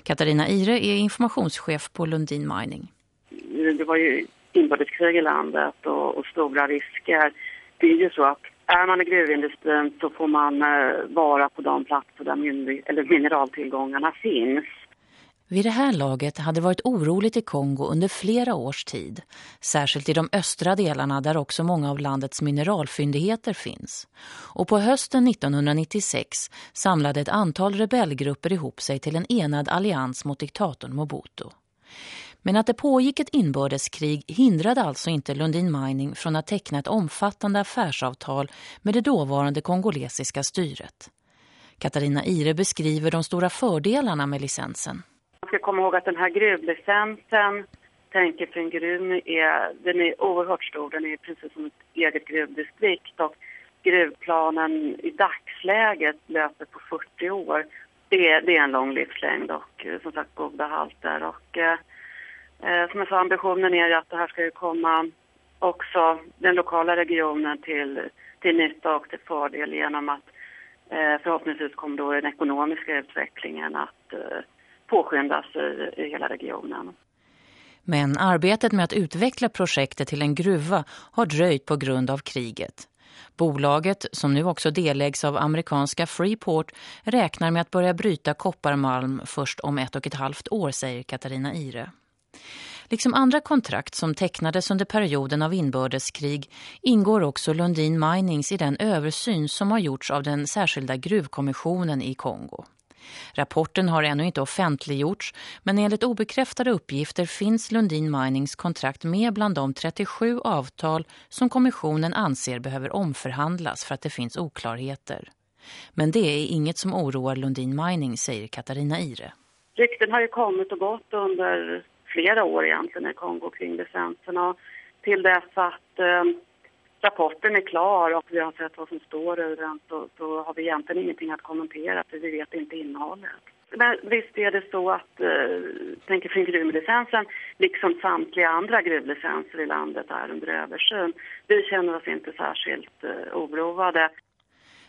Speaker 1: Katarina Ire är informationschef på Lundin Mining.
Speaker 11: Det var ju inbördeskrig i landet och, och, stora risker. Det är ju så att är man i gruvindustrin så får man eh, vara på de platser där eller mineraltillgångarna finns.
Speaker 1: Vid det här laget hade varit oroligt i Kongo under flera års tid, särskilt i de östra delarna där också många av landets mineralfyndigheter finns. Och på hösten 1996 samlade ett antal rebellgrupper ihop sig till en enad allians mot diktatorn Mobutu. Men att det pågick ett inbördeskrig hindrade alltså inte Lundin Mining från att teckna ett omfattande affärsavtal med det dåvarande kongolesiska styret. Katarina Ire beskriver de stora fördelarna med licensen.
Speaker 11: Man ska komma ihåg att den här gruvlicensen tänker för en gruv är, den är oerhört stor. Den är precis som ett eget gruvdistrikt och gruvplanen i dagsläget löper på 40 år. Det är, det är en lång livslängd och eh, som sagt goda halter. Och, eh, Eh, som jag sa, ambitionen är att det här ska komma också den lokala regionen till, till nytta och till fördel genom att eh, förhoppningsvis kommer då den ekonomiska utvecklingen att eh, påskyndas i, i hela regionen.
Speaker 1: Men arbetet med att utveckla projektet till en gruva har dröjt på grund av kriget. Bolaget, som nu också delägs av amerikanska Freeport, räknar med att börja bryta kopparmalm först om ett och ett halvt år, säger Katarina Ire. Liksom andra kontrakt som tecknades under perioden av inbördeskrig ingår också Lundin Minings i den översyn som har gjorts av den särskilda gruvkommissionen i Kongo. Rapporten har ännu inte offentliggjorts men enligt obekräftade uppgifter finns Lundin Minings kontrakt med bland de 37 avtal som kommissionen anser behöver omförhandlas för att det finns oklarheter. Men det är inget som oroar Lundin Mining, säger Katarina Ire.
Speaker 11: Rykten har ju kommit och gått under flera år egentligen i Kongo kring licenserna. Till dess att eh, rapporten är klar och vi har sett vad som står i den så, så, har vi egentligen ingenting att kommentera för vi vet inte innehållet. Men visst är det så att eh, tänker kring gruvlicensen liksom samtliga andra gruvlicenser i landet är under översyn. Vi känner oss inte särskilt eh, oroade.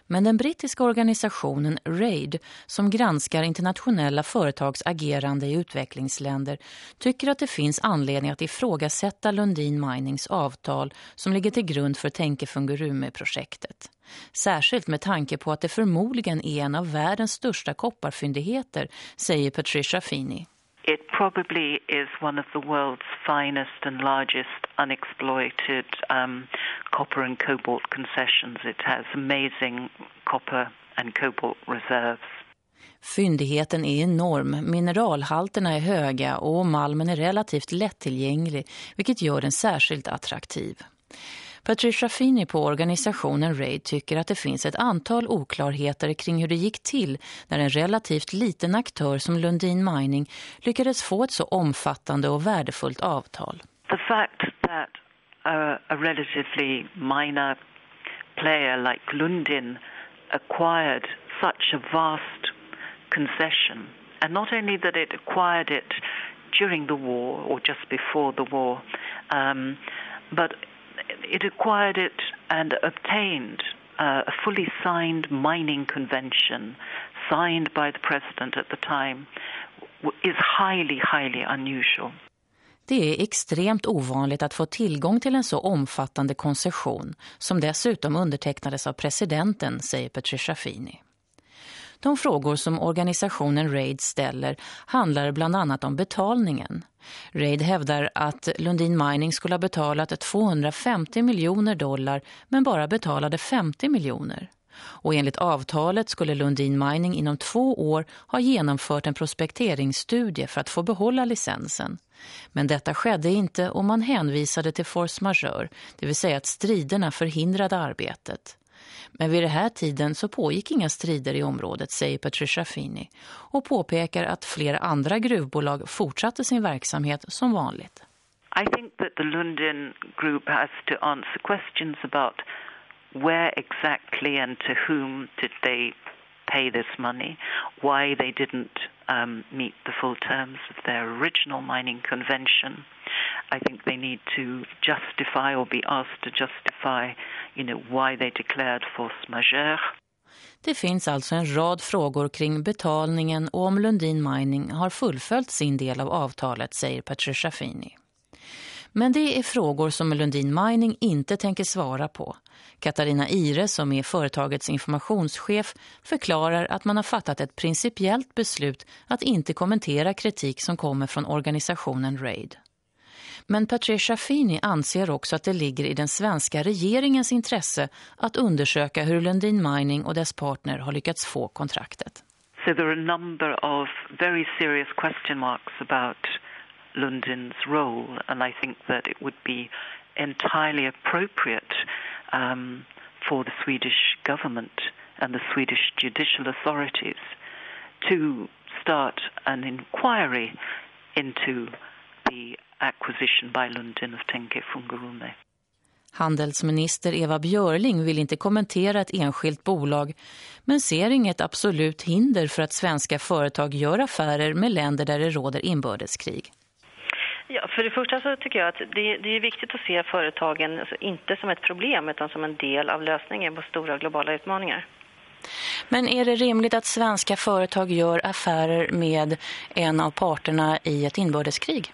Speaker 1: Men den brittiska organisationen RAID som granskar internationella företags agerande i utvecklingsländer tycker att det finns anledning att ifrågasätta Lundin Minings avtal som ligger till grund för Tänkefungurume-projektet. Särskilt med tanke på att det förmodligen är en av världens största kopparfyndigheter, säger Patricia Feeney.
Speaker 9: It probably is one of the world's finest and largest unexploited um, copper and cobalt concessions. It has amazing copper and cobalt reserves.
Speaker 1: Fyndigheten är enorm, mineralhalterna är höga och malmen är relativt lättillgänglig vilket gör den särskilt attraktiv. Patricia Fini på organisationen RAID tycker att det finns ett antal oklarheter kring hur det gick till när en relativt liten aktör som Lundin Mining lyckades få ett så omfattande och värdefullt avtal.
Speaker 9: The fact that a, a relatively minor player like Lundin acquired such a vast concession and not only that it acquired it during the war or just before the war um, but it acquired it and obtained uh, a fully signed mining convention signed by the president at the time is highly, highly unusual.
Speaker 1: Det är extremt ovanligt att få tillgång till en så omfattande koncession som dessutom undertecknades av presidenten, säger Patricia Fini. De frågor som organisationen RAID ställer handlar bland annat om betalningen. RAID hävdar att Lundin Mining skulle ha betalat 250 miljoner dollar men bara betalade 50 miljoner. Och enligt avtalet skulle Lundin Mining inom två år ha genomfört en prospekteringsstudie för att få behålla licensen. Men detta skedde inte och man hänvisade till force majeure, det vill säga att striderna förhindrade arbetet. Men vid den här tiden så pågick inga strider i området, säger Patricia Fini och påpekar att flera andra gruvbolag fortsatte sin verksamhet som vanligt.
Speaker 9: I think that the Lundin group has to answer questions about where exactly and to whom did they pay this money, why they didn't um, meet the full terms of their original mining convention. I think they need to justify or be asked to justify, you know, why they declared force majeure.
Speaker 1: Det finns alltså en rad frågor kring betalningen och om Lundin Mining har fullföljt sin del av avtalet, säger Patricia Fini. Men det är frågor som Lundin Mining inte tänker svara på. Katarina Ire, som är företagets informationschef, förklarar att man har fattat ett principiellt beslut att inte kommentera kritik som kommer från organisationen RAID. Men Patricia Fini anser också att det ligger i den svenska regeringens intresse att undersöka hur Lundin Mining och dess partner har lyckats få kontraktet.
Speaker 9: So there are a number of very serious question marks about Lundin's role, and I think that it would be entirely appropriate um, for the Swedish government and the Swedish judicial authorities to start an inquiry into the acquisition by Lundin of Tenke Fungurume.
Speaker 1: Handelsminister Eva Björling vill inte kommentera ett enskilt bolag men ser inget absolut hinder för att svenska företag gör affärer med länder där det råder inbördeskrig.
Speaker 12: Ja, för det första så tycker jag att det, det är viktigt att se företagen alltså inte som ett problem utan som en del av lösningen på stora globala utmaningar.
Speaker 1: Men är det rimligt att svenska företag gör affärer med en av parterna i ett inbördeskrig?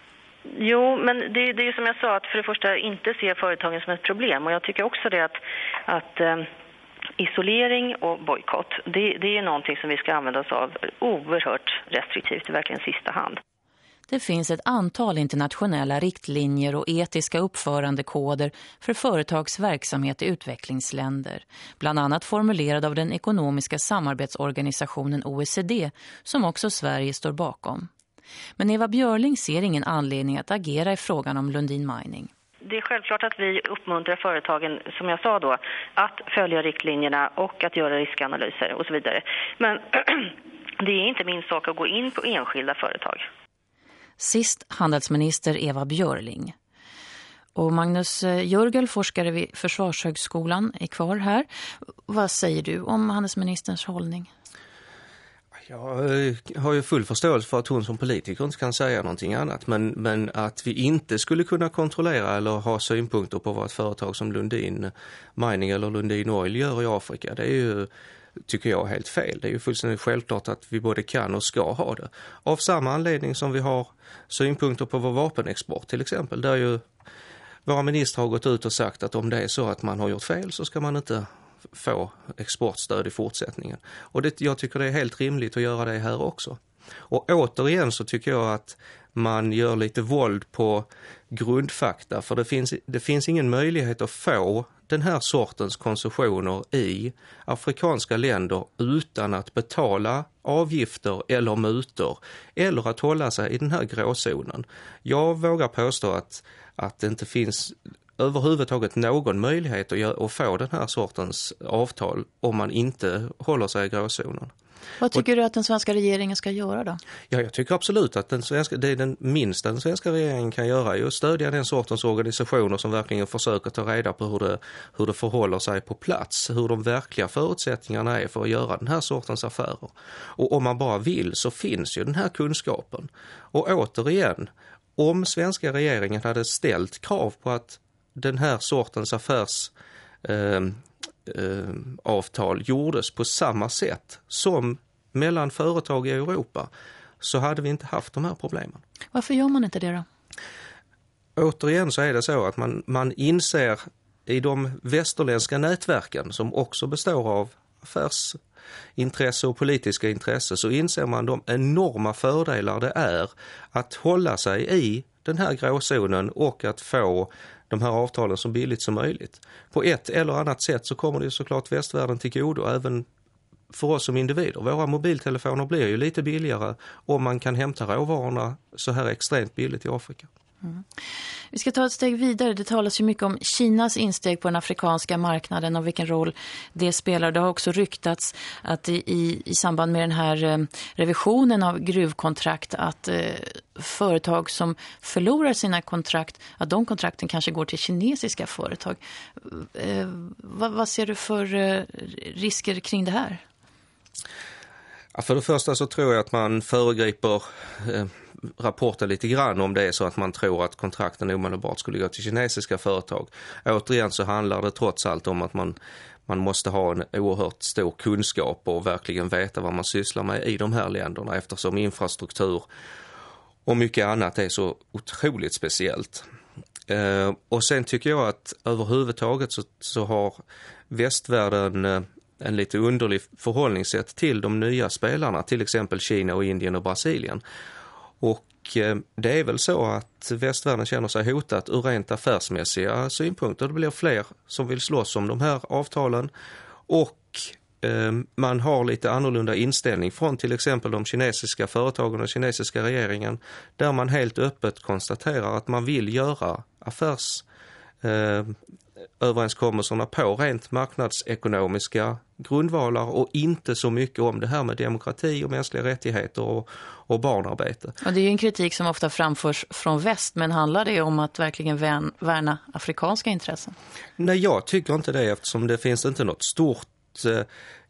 Speaker 12: Jo, men det, det är som jag sa att för det första inte se företagen som ett problem och jag tycker också det att, att eh, isolering och bojkott det, det är någonting som vi ska använda oss av oerhört restriktivt i verkligen sista hand.
Speaker 1: Det finns ett antal internationella riktlinjer och etiska uppförandekoder för företags verksamhet i utvecklingsländer. Bland annat formulerad av den ekonomiska samarbetsorganisationen OECD som också Sverige står bakom. Men Eva Björling ser ingen anledning att agera i frågan om Lundin Mining.
Speaker 12: Det är självklart att vi uppmuntrar företagen, som jag sa då, att följa riktlinjerna och att göra riskanalyser och så vidare. Men det är inte min sak att gå in på enskilda företag.
Speaker 1: Sist handelsminister Eva Björling. Och Magnus eh, Jörgel, forskare vid Försvarshögskolan, är kvar här. Vad säger du om handelsministerns hållning?
Speaker 5: Jag eh, har ju full förståelse för att hon som politiker inte kan säga någonting annat. Men, men att vi inte skulle kunna kontrollera eller ha synpunkter på vad ett företag som Lundin Mining eller Lundin Oil gör i Afrika, det är ju tycker jag helt fel. Det är ju fullständigt självklart att vi både kan och ska ha det. Av samma anledning som vi har synpunkter på vår vapenexport till exempel. Där ju våra ministrar har gått ut och sagt att om det är så att man har gjort fel så ska man inte få exportstöd i fortsättningen. Och det, jag tycker det är helt rimligt att göra det här också. Och återigen så tycker jag att man gör lite våld på grundfakta för det finns, det finns ingen möjlighet att få den här sortens konsumtioner i afrikanska länder utan att betala avgifter eller mutor eller att hålla sig i den här gråzonen. Jag vågar påstå att, att det inte finns överhuvudtaget någon möjlighet att, få den här sortens avtal om man inte håller sig i gråzonen.
Speaker 1: Vad tycker och, du att den svenska regeringen ska göra då?
Speaker 5: Ja, jag tycker absolut att den svenska, det är den minsta den svenska regeringen kan göra är att stödja den sortens organisationer som verkligen försöker ta reda på hur det, hur det förhåller sig på plats, hur de verkliga förutsättningarna är för att göra den här sortens affärer. Och om man bara vill så finns ju den här kunskapen. Och återigen, om svenska regeringen hade ställt krav på att den här sortens affärs eh, eh, avtal gjordes på samma sätt som mellan företag i Europa så hade vi inte haft de här problemen.
Speaker 1: Varför gör man inte det då?
Speaker 5: Återigen så är det så att man, man inser i de västerländska nätverken som också består av affärsintresse och politiska intresse så inser man de enorma fördelar det är att hålla sig i den här gråzonen och att få de här avtalen så billigt som möjligt. På ett eller annat sätt så kommer det såklart västvärlden till godo även för oss som individer. Våra mobiltelefoner blir ju lite billigare om man kan hämta råvarorna så här extremt billigt i Afrika. Mm.
Speaker 1: Vi ska ta ett steg vidare. Det talas ju mycket om Kinas insteg på den afrikanska marknaden och vilken roll det spelar. Det har också ryktats att i, i, i samband med den här eh, revisionen av gruvkontrakt att eh, företag som förlorar sina kontrakt, att de kontrakten kanske går till kinesiska företag. Eh, vad, vad, ser du för eh, risker kring det här?
Speaker 5: Ja, för det första så tror jag att man föregriper eh, rapporten lite grann om det är så att man tror att kontrakten omedelbart skulle gå till kinesiska företag. Återigen så handlar det trots allt om att man, man måste ha en oerhört stor kunskap och verkligen veta vad man sysslar med i de här länderna eftersom infrastruktur och mycket annat är så otroligt speciellt. Eh, och sen tycker jag att överhuvudtaget så, så har västvärlden eh, en lite underlig förhållningssätt till de nya spelarna, till exempel Kina och Indien och Brasilien. Och eh, det är väl så att västvärlden känner sig hotat ur rent affärsmässiga synpunkter. Det blir fler som vill slåss om de här avtalen och eh, man har lite annorlunda inställning från till exempel de kinesiska företagen och kinesiska regeringen där man helt öppet konstaterar att man vill göra affärs eh, överenskommelserna på rent marknadsekonomiska grundvalar och inte så mycket om det här med demokrati och mänskliga rättigheter och, och barnarbete.
Speaker 1: Och det är ju en kritik som ofta framförs från väst men handlar det om att verkligen värna afrikanska intressen?
Speaker 5: Nej, jag tycker inte det eftersom det finns inte något stort eh,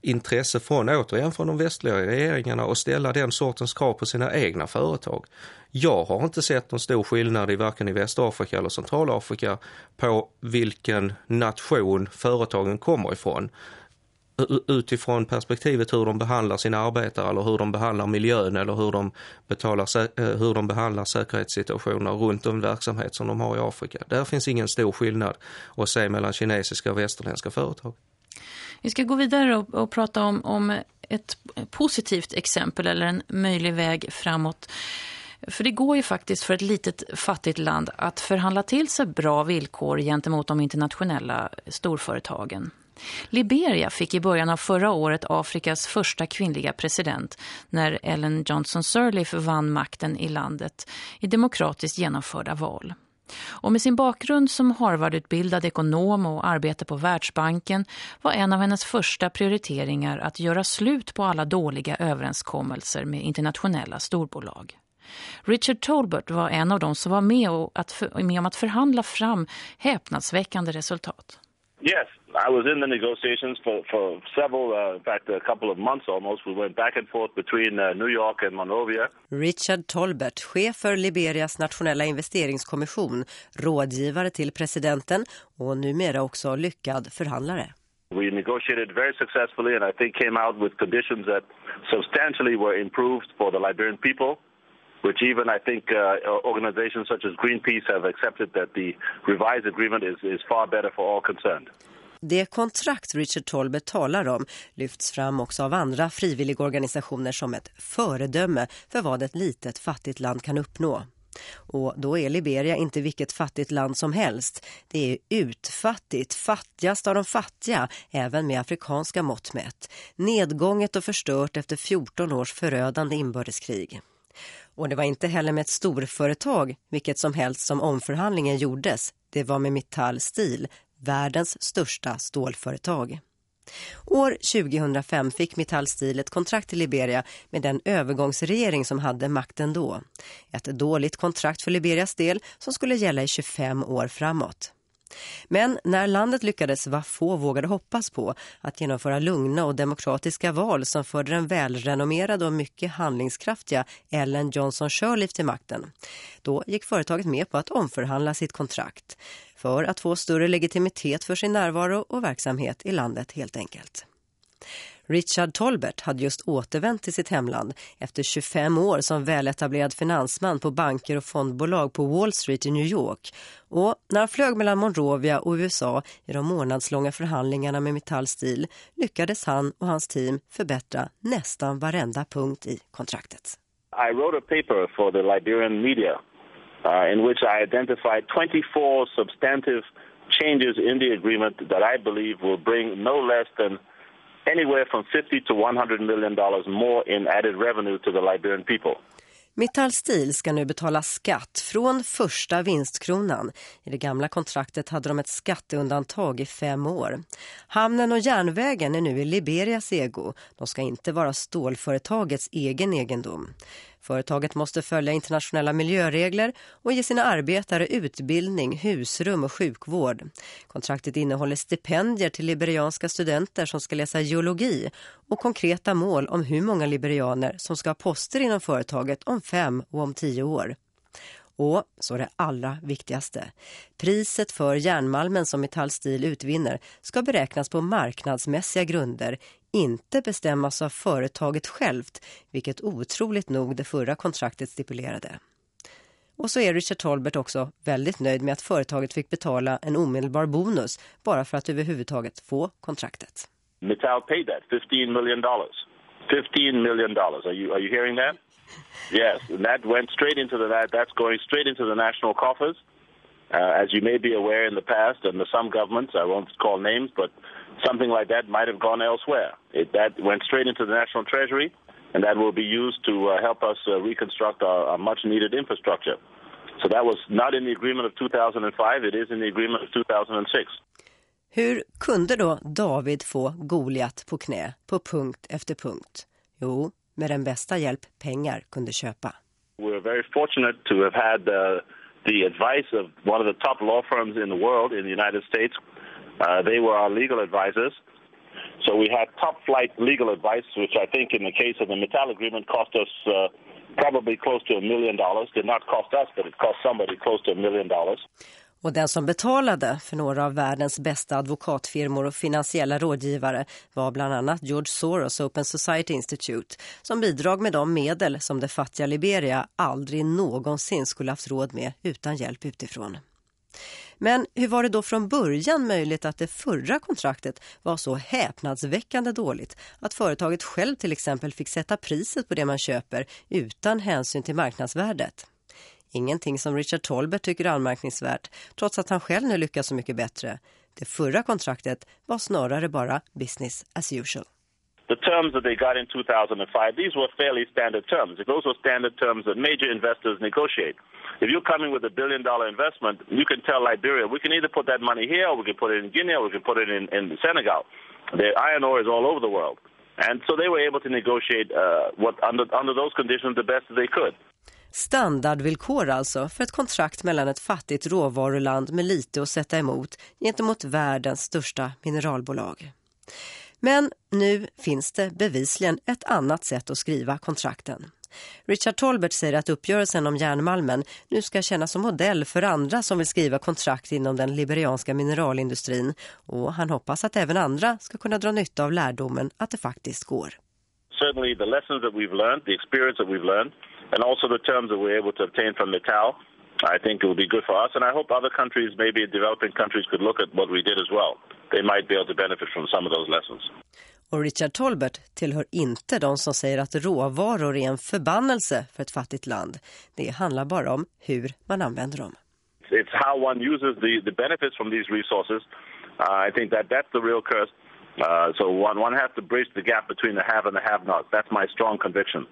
Speaker 5: intresse från återigen från de västliga regeringarna att ställa den sortens krav på sina egna företag. Jag har inte sett någon stor skillnad i varken i Västafrika eller Centralafrika på vilken nation företagen kommer ifrån utifrån perspektivet hur de behandlar sina arbetare eller hur de behandlar miljön eller hur de, betalar, eh, hur de behandlar säkerhetssituationer runt om verksamhet som de har i Afrika. Där finns ingen stor skillnad att se mellan kinesiska och västerländska företag.
Speaker 1: Vi ska gå vidare och, och prata om, om ett positivt exempel eller en möjlig väg framåt. För det går ju faktiskt för ett litet fattigt land att förhandla till sig bra villkor gentemot de internationella storföretagen. Liberia fick i början av förra året Afrikas första kvinnliga president när Ellen Johnson Sirleaf vann makten i landet i demokratiskt genomförda val. Och med sin bakgrund som Harvard-utbildad ekonom och arbete på Världsbanken var en av hennes första prioriteringar att göra slut på alla dåliga överenskommelser med internationella storbolag. Richard Tolbert var en av dem som var med, och att, med om att förhandla fram häpnadsväckande resultat.
Speaker 10: Yes, I was in the negotiations for, for several, uh, in fact a couple of months almost. We went back and forth between uh, New York and Monrovia.
Speaker 8: Richard Tolbert, chef för Liberias nationella investeringskommission, rådgivare till presidenten och numera också lyckad förhandlare.
Speaker 10: We negotiated very successfully and I think came out with conditions that substantially were improved for the Liberian people which even I think uh, uh, organizations such as Greenpeace have accepted that the revised agreement is, is far better for all concerned.
Speaker 8: Det kontrakt Richard Tolbert talar om lyfts fram också av andra frivilligorganisationer som ett föredöme för vad ett litet fattigt land kan uppnå. Och då är Liberia inte vilket fattigt land som helst. Det är utfattigt, fattigast av de fattiga, även med afrikanska mått mätt. Nedgånget och förstört efter 14 års förödande inbördeskrig. Och det var inte heller med ett storföretag, vilket som helst som omförhandlingen gjordes. Det var med Mittal Steel, världens största stålföretag. År 2005 fick Mittal Steel ett kontrakt till Liberia med den övergångsregering som hade makten då. Ett dåligt kontrakt för Liberias del som skulle gälla i 25 år framåt. Men när landet lyckades var få vågade hoppas på att genomföra lugna och demokratiska val som förde den välrenommerade och mycket handlingskraftiga Ellen Johnson Shirley till makten. Då gick företaget med på att omförhandla sitt kontrakt för att få större legitimitet för sin närvaro och verksamhet i landet helt enkelt. Richard Tolbert hade just återvänt till sitt hemland efter 25 år som väletablerad finansman på banker och fondbolag på Wall Street i New York. Och när han flög mellan Monrovia och USA i de månadslånga förhandlingarna med Metall Steel lyckades han och hans team förbättra nästan varenda punkt i kontraktet.
Speaker 10: I wrote a paper for the Liberian media uh, in which I identified 24 substantive changes in the agreement that I believe will bring no less than anywhere from 50 to 100 million dollars more in added revenue to the Liberian people.
Speaker 8: Metall Steel ska nu betala skatt från första vinstkronan. I det gamla kontraktet hade de ett skatteundantag i fem år. Hamnen och järnvägen är nu i Liberias ego. De ska inte vara stålföretagets egen egendom. Företaget måste följa internationella miljöregler och ge sina arbetare utbildning, husrum och sjukvård. Kontraktet innehåller stipendier till liberianska studenter som ska läsa geologi och konkreta mål om hur många liberianer som ska ha poster inom företaget om fem och om tio år. Och så det allra viktigaste. Priset för järnmalmen som metallstil utvinner ska beräknas på marknadsmässiga grunder, inte bestämmas av företaget självt, vilket otroligt nog det förra kontraktet stipulerade. Och så är Richard Tolbert också väldigt nöjd med att företaget fick betala en omedelbar bonus bara för att överhuvudtaget få kontraktet.
Speaker 10: Mittal paid that, 15 million dollars. 15 million dollars. Are you are you hearing that? Yes, and that went straight into the that that's going straight into the national coffers. Uh, as you may be aware in the past, and some governments, I won't call names, but something like that might have gone elsewhere. It, that went straight into the national treasury, and that will be used to uh, help us uh, reconstruct our, our much-needed infrastructure. So that was not in the agreement of 2005. It is in the agreement of 2006.
Speaker 8: Hur kunde då David få Goliat på knä på punkt efter punkt? Jo, med den bästa hjälp pengar kunde köpa.
Speaker 10: We're very fortunate to have had uh, the advice of one of the top law firms in the world in the United States. Uh, they were our legal advisors. So we had top flight legal advice, which I think in the case of the Metal agreement cost us uh, probably close to a million dollars. Did not cost us, but it cost somebody close to a million dollars.
Speaker 8: Och den som betalade för några av världens bästa advokatfirmor och finansiella rådgivare var bland annat George Soros Open Society Institute som bidrag med de medel som det fattiga Liberia aldrig någonsin skulle haft råd med utan hjälp utifrån. Men hur var det då från början möjligt att det förra kontraktet var så häpnadsväckande dåligt att företaget själv till exempel fick sätta priset på det man köper utan hänsyn till marknadsvärdet? Ingenting som Richard Tolbert tycker är anmärkningsvärt, trots att han själv nu lyckas så mycket bättre. Det förra kontraktet var snarare bara business as usual.
Speaker 10: The terms that they got in 2005, these were fairly standard terms. Those were standard terms that major investors negotiate. If you're coming with a billion dollar investment, you can tell Liberia, we can either put that money here, or we can put it in Guinea, or we can put it in, in Senegal. The iron ore is all over the world. And so they were able to negotiate uh, what under, under those conditions the best they could.
Speaker 8: Standardvillkor alltså för ett kontrakt mellan ett fattigt råvaruland med lite att sätta emot gentemot världens största mineralbolag. Men nu finns det bevisligen ett annat sätt att skriva kontrakten. Richard Tolbert säger att uppgörelsen om järnmalmen nu ska kännas som modell för andra som vill skriva kontrakt inom den liberianska mineralindustrin och han hoppas att även andra ska kunna dra nytta av lärdomen att det faktiskt går.
Speaker 10: Certainly the lessons that we've learned, the experience that we've learned and also the terms that we're able to obtain from Metal I think it will be good for us and I hope other countries, maybe developing countries could look at what we did as well. They might be able to benefit from some of those lessons.
Speaker 8: Och Richard Tolbert tillhör inte de som säger att råvaror är en förbannelse för ett fattigt land. Det handlar bara om hur man använder dem.
Speaker 10: It's how one uses the, the benefits from these resources. Uh, I think that that's the real curse. Uh, so one, one has to bridge the gap between the have and the have-not. That's my strong conviction.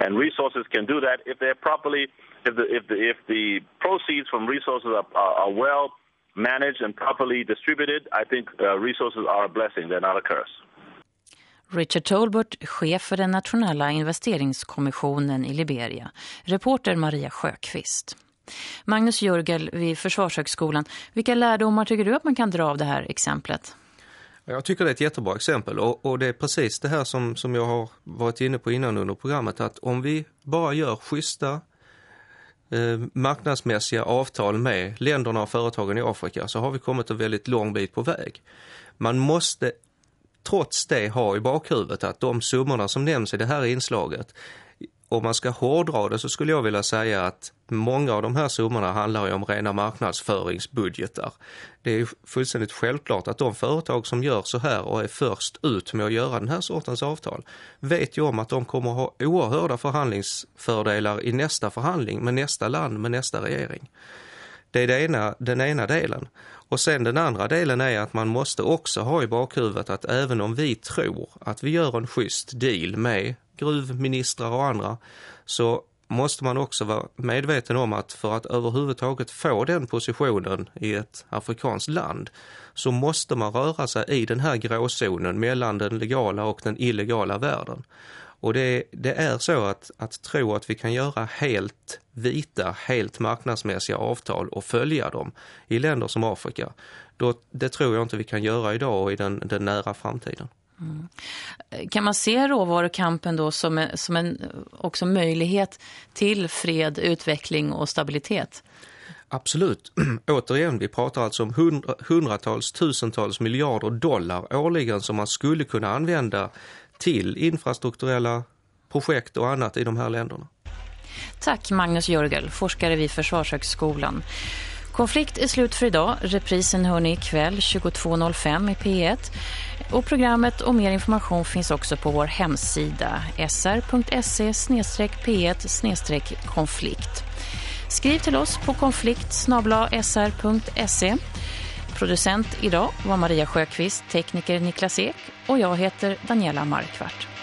Speaker 10: And resources can do that if they're properly, if the, if the, if the proceeds from resources are, are, are well managed and properly distributed, I think uh, resources are a blessing, they're not a curse.
Speaker 1: Richard Tolbert, chef för den nationella investeringskommissionen i Liberia. Reporter Maria Sjökvist. Magnus Jörgel vid Försvarshögskolan. Vilka lärdomar tycker du att man kan dra av det här exemplet?
Speaker 5: Jag tycker det är ett jättebra exempel och, och, det är precis det här som, som jag har varit inne på innan under programmet att om vi bara gör schyssta eh, marknadsmässiga avtal med länderna och företagen i Afrika så har vi kommit en väldigt lång bit på väg. Man måste trots det ha i bakhuvudet att de summorna som nämns i det här inslaget om man ska hårdra det så skulle jag vilja säga att många av de här summorna handlar ju om rena marknadsföringsbudgetar. Det är fullständigt självklart att de företag som gör så här och är först ut med att göra den här sortens avtal vet ju om att de kommer att ha oerhörda förhandlingsfördelar i nästa förhandling med nästa land, med nästa regering. Det är det ena, den ena delen. Och sen den andra delen är att man måste också ha i bakhuvudet att även om vi tror att vi gör en schysst deal med gruvministrar och andra så måste man också vara medveten om att för att överhuvudtaget få den positionen i ett afrikanskt land så måste man röra sig i den här gråzonen mellan den legala och den illegala världen. Och det, det, är så att, att tro att vi kan göra helt vita, helt marknadsmässiga avtal och följa dem i länder som Afrika. Då, det tror jag inte vi kan göra idag och i den, den nära framtiden. Mm.
Speaker 1: Kan man se råvarukampen då som, som en också möjlighet till fred, utveckling och stabilitet?
Speaker 5: Absolut. Återigen, vi pratar alltså om hundra, hundratals, tusentals miljarder dollar årligen som man skulle kunna använda till infrastrukturella projekt och annat i de här länderna.
Speaker 1: Tack Magnus Jörgel, forskare vid Försvarshögskolan. Konflikt är slut för idag. Reprisen hör ni ikväll 22.05 i P1. Och programmet och mer information finns också på vår hemsida sr.se-p1-konflikt. Skriv till oss på konflikt sr.se. Producent idag var Maria Sjöqvist, tekniker Niklas Ek och jag heter Daniela Markvart.